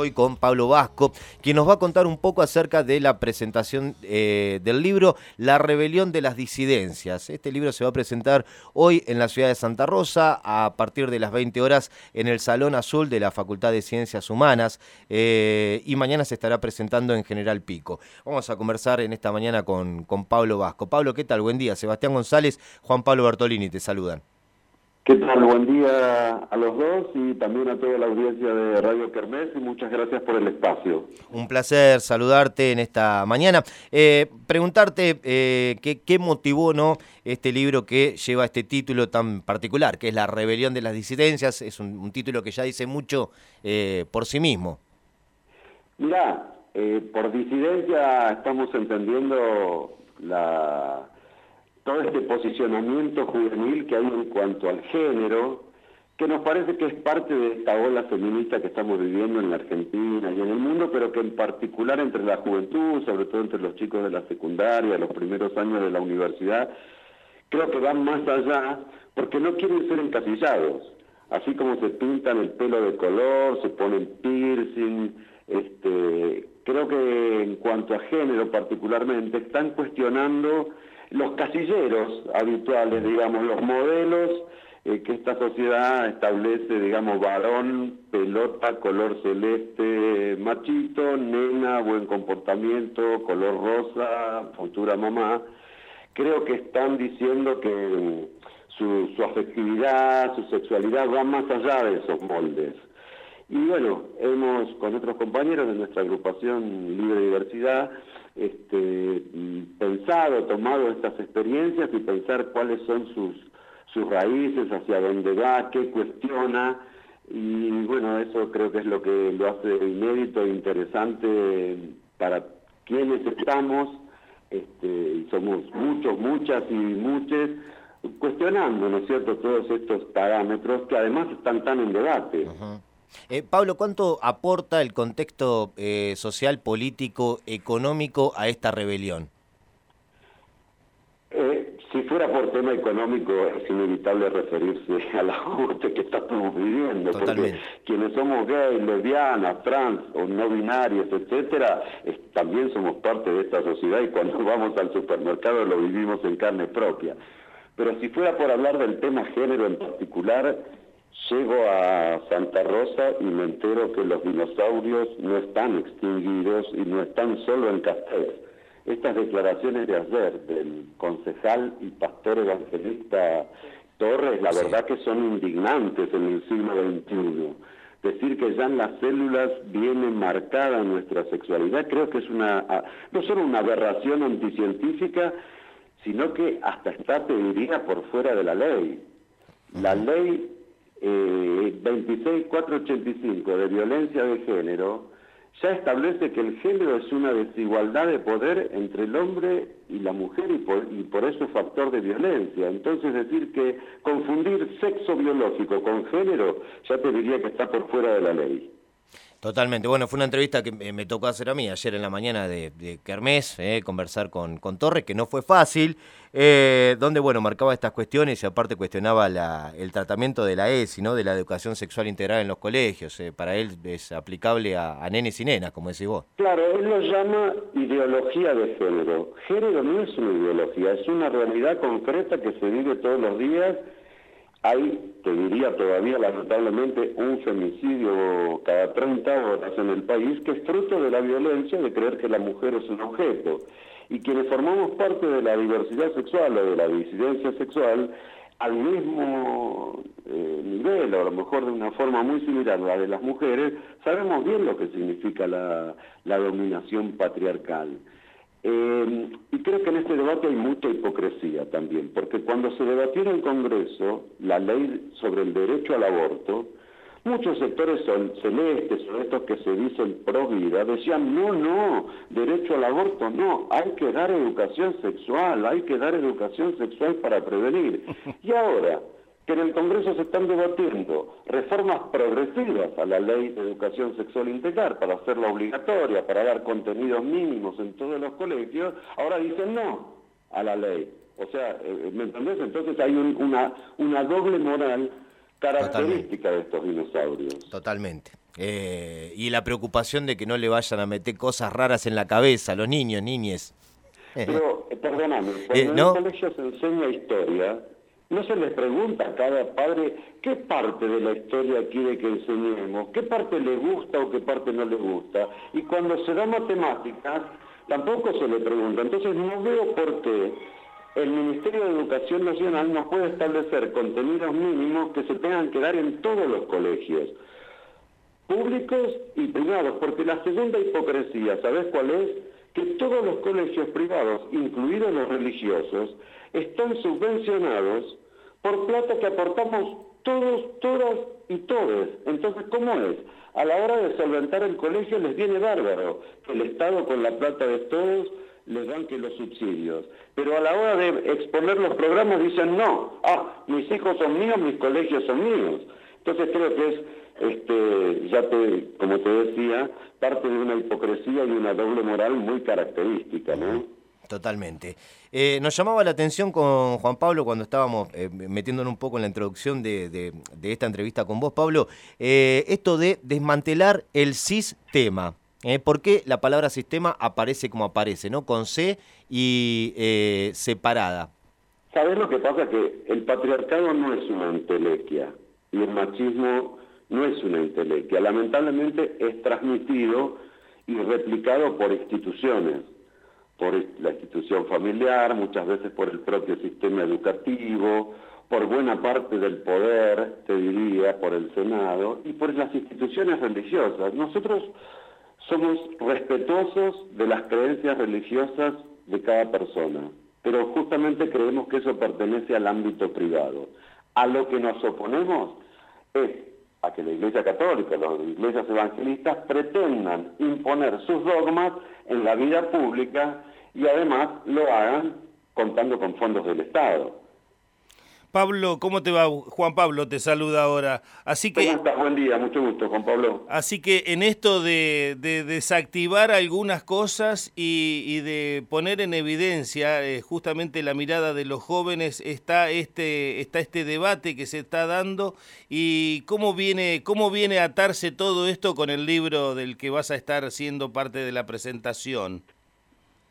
Hoy con Pablo Vasco, quien nos va a contar un poco acerca de la presentación eh, del libro La rebelión de las disidencias. Este libro se va a presentar hoy en la ciudad de Santa Rosa a partir de las 20 horas en el Salón Azul de la Facultad de Ciencias Humanas eh, y mañana se estará presentando en General Pico. Vamos a conversar en esta mañana con, con Pablo Vasco. Pablo, ¿qué tal? Buen día. Sebastián González, Juan Pablo Bertolini te saludan. ¿Qué tal? Buen día a los dos y también a toda la audiencia de Radio Kermés y muchas gracias por el espacio. Un placer saludarte en esta mañana. Eh, preguntarte eh, qué, motivó ¿no? este libro que lleva este título tan particular, que es La rebelión de las disidencias. Es un, título que ya dice mucho eh, por sí mismo. Mirá, por disidencia estamos entendiendo la todo este posicionamiento juvenil que hay en cuanto al género, que nos parece que es parte de esta ola feminista que estamos viviendo en la Argentina y en el mundo, pero que en particular entre la juventud, sobre todo entre los chicos de la secundaria, los primeros años de la universidad, creo que van más allá porque no quieren ser encasillados. Así como se pintan el pelo de color, se ponen piercing, este, creo que en cuanto a género particularmente, están cuestionando los casilleros habituales, digamos, los modelos eh, que esta sociedad establece, digamos, varón, pelota, color celeste, machito, nena, buen comportamiento, color rosa, futura mamá, creo que están diciendo que mm, su, su afectividad, su sexualidad va más allá de esos moldes. Y bueno, hemos con otros compañeros de nuestra agrupación Libre Diversidad este, pensado, tomado estas experiencias y pensar cuáles son sus, sus raíces, hacia dónde va, qué cuestiona. Y bueno, eso creo que es lo que lo hace inédito e interesante para quienes estamos, este, somos muchos, muchas y muchos, cuestionando, ¿no es cierto?, todos estos parámetros que además están tan en debate. Eh, Pablo, ¿cuánto aporta el contexto eh, social, político, económico a esta rebelión? Eh, si fuera por tema económico, es inevitable referirse a la muerte que estamos viviendo, porque quienes somos gays, lesbianas, trans o no binarios, etcétera, también somos parte de esta sociedad y cuando vamos al supermercado lo vivimos en carne propia. Pero si fuera por hablar del tema género en particular, Llego a Santa Rosa y me entero que los dinosaurios no están extinguidos y no están solo en Castel. Estas declaraciones de ayer del concejal y pastor evangelista Torres, la verdad que son indignantes en el siglo XXI. Decir que ya en las células viene marcada nuestra sexualidad, creo que es una, no solo una aberración anticientífica, sino que hasta está, te diría, por fuera de la ley. La ley eh, 26485 de violencia de género ya establece que el género es una desigualdad de poder entre el hombre y la mujer y por, y por eso es factor de violencia. Entonces decir que confundir sexo biológico con género ya te diría que está por fuera de la ley. Totalmente. Bueno, fue una entrevista que me tocó hacer a mí ayer en la mañana de, de Kermés, eh, conversar con, con Torres, que no fue fácil, eh, donde, bueno, marcaba estas cuestiones y aparte cuestionaba la, el tratamiento de la ESI, ¿no? de la educación sexual integral en los colegios. Eh, para él es aplicable a, a, nenes y nenas, como decís vos. Claro, él lo llama ideología de género. Género no es una ideología, es una realidad concreta que se vive todos los días hay, te diría todavía lamentablemente, un femicidio cada 30 horas en el país que es fruto de la violencia de creer que la mujer es un objeto. Y quienes formamos parte de la diversidad sexual o de la disidencia sexual, al mismo eh, nivel, o a lo mejor de una forma muy similar a la de las mujeres, sabemos bien lo que significa la, dominación patriarcal. Eh, y creo que en este debate hay mucha hipocresía también, porque cuando se debatió en el Congreso la ley sobre el derecho al aborto, muchos sectores son celestes o estos que se dicen pro vida decían, no, no, derecho al aborto no, hay que dar educación sexual, hay que dar educación sexual para prevenir. Y ahora, que en el Congreso se están debatiendo reformas progresivas a la ley de educación sexual integral para hacerla obligatoria, para dar contenidos mínimos en todos los colegios, ahora dicen no a la ley. O sea, eh, ¿me entendés? Entonces hay una, una doble moral característica de estos dinosaurios. Totalmente. Eh, y la preocupación de que no le vayan a meter cosas raras en la cabeza a los niños, niñes. Pero, eh, perdóname, cuando en el colegio se enseña historia, no se les pregunta a cada padre qué parte de la historia quiere que enseñemos, qué parte le gusta o qué parte no le gusta. Y cuando se da matemáticas, tampoco se le pregunta. Entonces no veo por qué el Ministerio de Educación Nacional no puede establecer contenidos mínimos que se tengan que dar en todos los colegios, públicos y privados, porque la segunda hipocresía, ¿sabes cuál es? Que todos los colegios privados, incluidos los religiosos, están subvencionados por plata que aportamos todos, todas y todos. Entonces, ¿cómo es? A la hora de solventar el colegio les viene bárbaro el Estado con la plata de todos les dan que los subsidios. Pero a la hora de exponer los programas dicen no, ah, mis hijos son míos, mis colegios son míos. Entonces creo que es, este, ya te, como te decía, parte de una hipocresía y una doble moral muy característica, ¿no? Totalmente. Eh, nos llamaba la atención con Juan Pablo cuando estábamos eh, metiéndonos un poco en la introducción de, esta entrevista con vos, Pablo, eh, esto de desmantelar el sistema. ¿Por qué la palabra sistema aparece como aparece, ¿no? Con C y separada. ¿Sabes lo que pasa? Que el patriarcado no es una entelequia y el machismo no es una entelequia. Lamentablemente es transmitido y replicado por instituciones por la institución familiar, muchas veces por el propio sistema educativo, por buena parte del poder, te diría, por el Senado y por las instituciones religiosas. Nosotros somos respetuosos de las creencias religiosas de cada persona, pero justamente creemos que eso pertenece al ámbito privado. A lo que nos oponemos es a que la Iglesia Católica, las iglesias evangelistas pretendan imponer sus dogmas en la vida pública y además lo hagan contando con fondos del Estado. Pablo, ¿cómo te va? Juan Pablo te saluda ahora. Así que, ¿Cómo estás? Buen día, mucho gusto, Juan Pablo. Así que en esto de, desactivar algunas cosas y, de poner en evidencia eh, justamente la mirada de los jóvenes, está este, está este debate que se está dando y cómo viene, cómo viene a atarse todo esto con el libro del que vas a estar siendo parte de la presentación.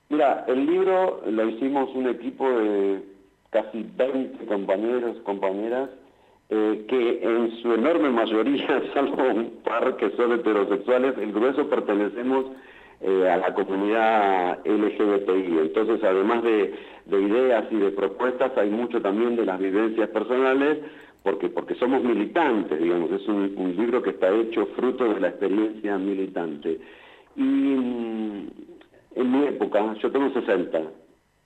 Mira, el libro lo hicimos un equipo de casi 20 compañeros, compañeras, eh, que en su enorme mayoría, salvo un par que son heterosexuales, el grueso pertenecemos eh, a la comunidad LGBTI. Entonces, además de, ideas y de propuestas, hay mucho también de las vivencias personales, porque, porque somos militantes, digamos, es un, un libro que está hecho fruto de la experiencia militante. Y mm, en mi época, yo tengo 60,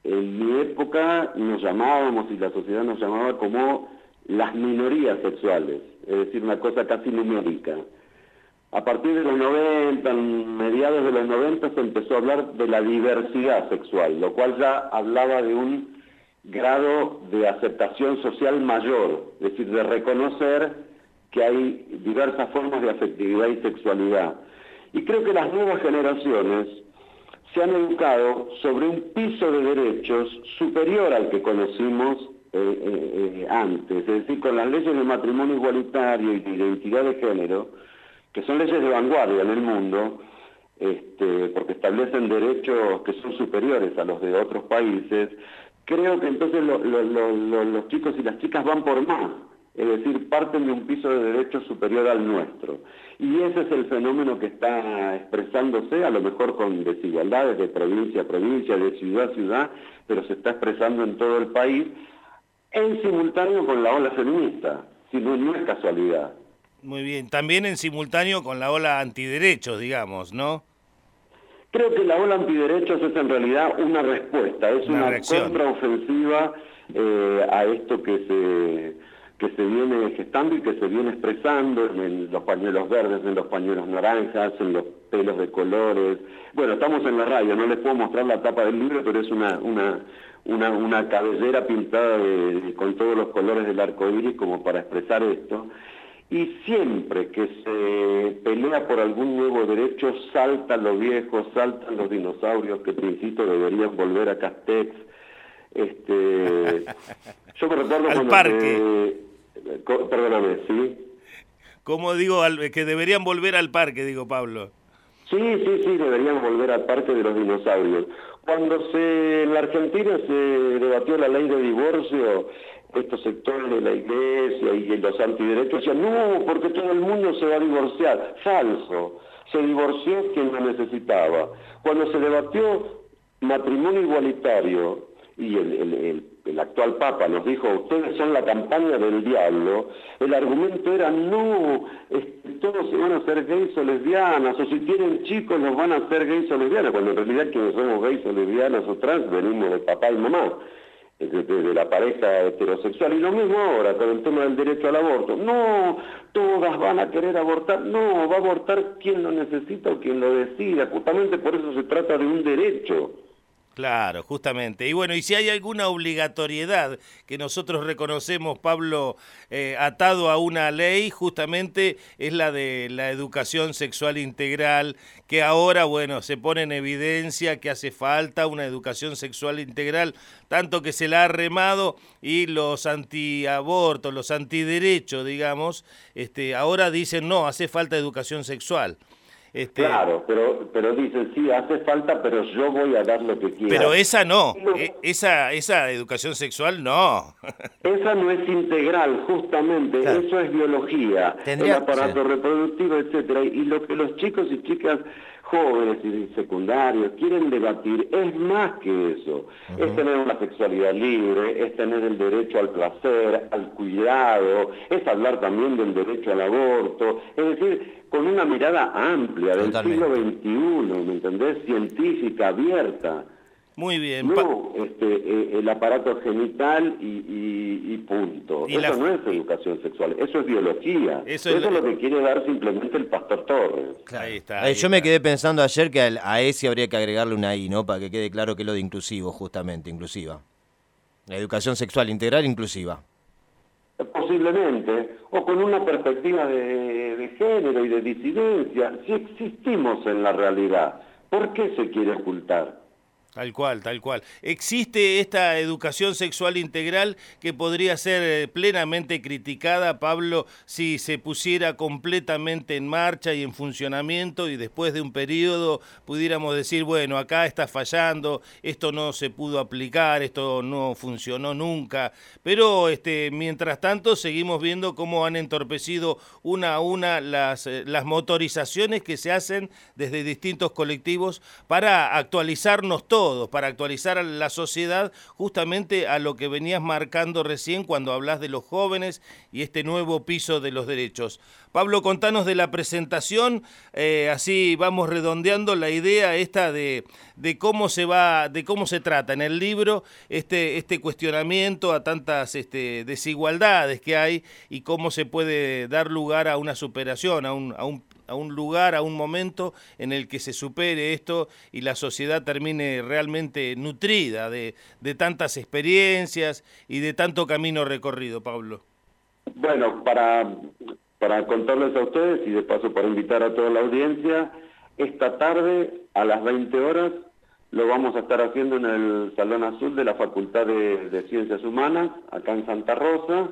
en mi época nos llamábamos y la sociedad nos llamaba como las minorías sexuales, es decir, una cosa casi numérica. A partir de los 90, mediados de los 90, se empezó a hablar de la diversidad sexual, lo cual ya hablaba de un grado de aceptación social mayor, es decir, de reconocer que hay diversas formas de afectividad y sexualidad. Y creo que las nuevas generaciones se han educado sobre un piso de derechos superior al que conocimos eh, eh, eh, antes, es decir, con las leyes de matrimonio igualitario y de identidad de género, que son leyes de vanguardia en el mundo, este, porque establecen derechos que son superiores a los de otros países, creo que entonces los chicos y las chicas van por más es decir, parten de un piso de derechos superior al nuestro. Y ese es el fenómeno que está expresándose, a lo mejor con desigualdades de provincia a provincia, de ciudad a ciudad, pero se está expresando en todo el país, en simultáneo con la ola feminista, si no, no es casualidad. Muy bien, también en simultáneo con la ola antiderechos, digamos, ¿no? Creo que la ola antiderechos es en realidad una respuesta, es una, contraofensiva eh, a esto que se que se viene gestando y que se viene expresando en los pañuelos verdes, en los pañuelos naranjas, en los pelos de colores. Bueno, estamos en la radio, no les puedo mostrar la tapa del libro, pero es una, una, una, una cabellera pintada con todos los colores del arco iris como para expresar esto. Y siempre que se pelea por algún nuevo derecho, saltan los viejos, saltan los dinosaurios que, principio deberían volver a Castex. Este, yo me recuerdo Al parque. Perdóname, ¿sí? como digo, que deberían volver al parque, digo Pablo. Sí, sí, sí, deberían volver al parque de los dinosaurios. Cuando se en la Argentina se debatió la ley de divorcio, estos sectores de la iglesia y los antiderechos decían, no, porque todo el mundo se va a divorciar. Falso. Se divorció quien lo necesitaba. Cuando se debatió matrimonio igualitario y el, actual Papa nos dijo, ustedes son la campaña del diablo, el argumento era, no, todos se van a hacer gays o lesbianas, o si tienen chicos los van a hacer gays o lesbianas, cuando en realidad quienes somos gays o lesbianas o trans venimos de papá y mamá de, la pareja heterosexual. Y lo mismo ahora con el tema del derecho al aborto. No, todas van a querer abortar. No, va a abortar quien lo necesita o quien lo decida. Justamente por eso se trata de un derecho. Claro, justamente. Y bueno, y si hay alguna obligatoriedad que nosotros reconocemos, Pablo, eh, atado a una ley, justamente es la de la educación sexual integral, que ahora, bueno, se pone en evidencia que hace falta una educación sexual integral, tanto que se la ha remado y los antiabortos, los antiderechos, digamos, este, ahora dicen, no, hace falta educación sexual. Este, claro, pero, pero dicen, sí, hace falta, pero yo voy a dar lo que quiero. Pero esa no, e, esa, esa educación sexual no. esa no es integral, justamente, eso es biología, el aparato reproductivo, etcétera Y lo que los chicos y chicas jóvenes y secundarios quieren debatir es más que eso. Es tener una sexualidad libre, es tener el derecho al placer, al cuidado, es hablar también del derecho al aborto, es decir, con una mirada amplia del siglo XXI, ¿me entendés? Científica, abierta. Muy bien. No, este, eh, el aparato genital y, punto. eso no es educación sexual, eso es biología. Eso, es, lo que quiere dar simplemente el pastor Torres. ahí está, eh, yo me quedé pensando ayer que a ese habría que agregarle una I, ¿no? Para que quede claro que lo de inclusivo, justamente, inclusiva. La educación sexual integral inclusiva. Posiblemente, o con una perspectiva de, de género y de disidencia, si existimos en la realidad, ¿por qué se quiere ocultar? Tal cual, tal cual. Existe esta educación sexual integral que podría ser eh, plenamente criticada, Pablo, si se pusiera completamente en marcha y en funcionamiento y después de un periodo pudiéramos decir, bueno, acá está fallando, esto no se pudo aplicar, esto no funcionó nunca. Pero este, mientras tanto seguimos viendo cómo han entorpecido una a una las, eh, las motorizaciones que se hacen desde distintos colectivos para actualizarnos todos para actualizar a la sociedad justamente a lo que venías marcando recién cuando hablas de los jóvenes y este nuevo piso de los derechos. Pablo, contanos de la presentación, eh, así vamos redondeando la idea esta de, de, cómo se va, de cómo se trata en el libro este, este cuestionamiento a tantas este, desigualdades que hay y cómo se puede dar lugar a una superación, a un, a un a un lugar, a un momento en el que se supere esto y la sociedad termine realmente nutrida de, de tantas experiencias y de tanto camino recorrido, Pablo. Bueno, para, para contarles a ustedes y de paso para invitar a toda la audiencia, esta tarde a las 20 horas lo vamos a estar haciendo en el Salón Azul de la Facultad de, de Ciencias Humanas, acá en Santa Rosa.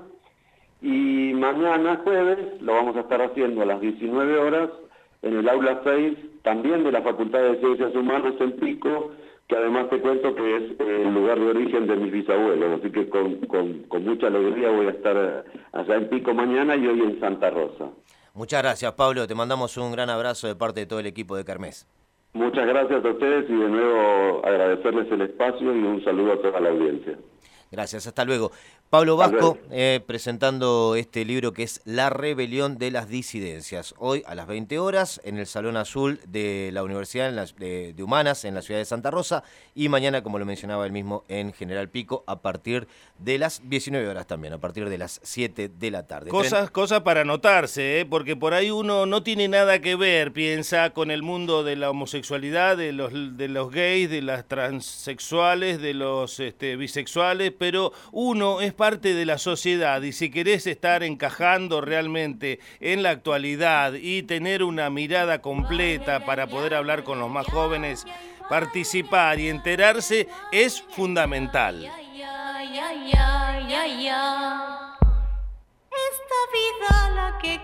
Y mañana jueves lo vamos a estar haciendo a las 19 horas en el aula 6, también de la Facultad de Ciencias Humanas en Pico, que además te cuento que es el lugar de origen de mis bisabuelos, así que con, con, mucha alegría voy a estar allá en Pico mañana y hoy en Santa Rosa. Muchas gracias, Pablo. Te mandamos un gran abrazo de parte de todo el equipo de Carmes. Muchas gracias a ustedes y de nuevo agradecerles el espacio y un saludo a toda la audiencia. Gracias, hasta luego. Pablo Vasco eh, presentando este libro que es La rebelión de las disidencias. Hoy a las 20 horas en el Salón Azul de la Universidad de, Humanas en la ciudad de Santa Rosa y mañana, como lo mencionaba él mismo, en General Pico a partir de las 19 horas también, a partir de las 7 de la tarde. Cosas, cosas para anotarse, ¿eh? porque por ahí uno no tiene nada que ver, piensa, con el mundo de la homosexualidad, de los, de los gays, de las transexuales, de los este, bisexuales, pero uno es parte de la sociedad y si querés estar encajando realmente en la actualidad y tener una mirada completa para poder hablar con los más jóvenes, participar y enterarse es fundamental. Esta vida que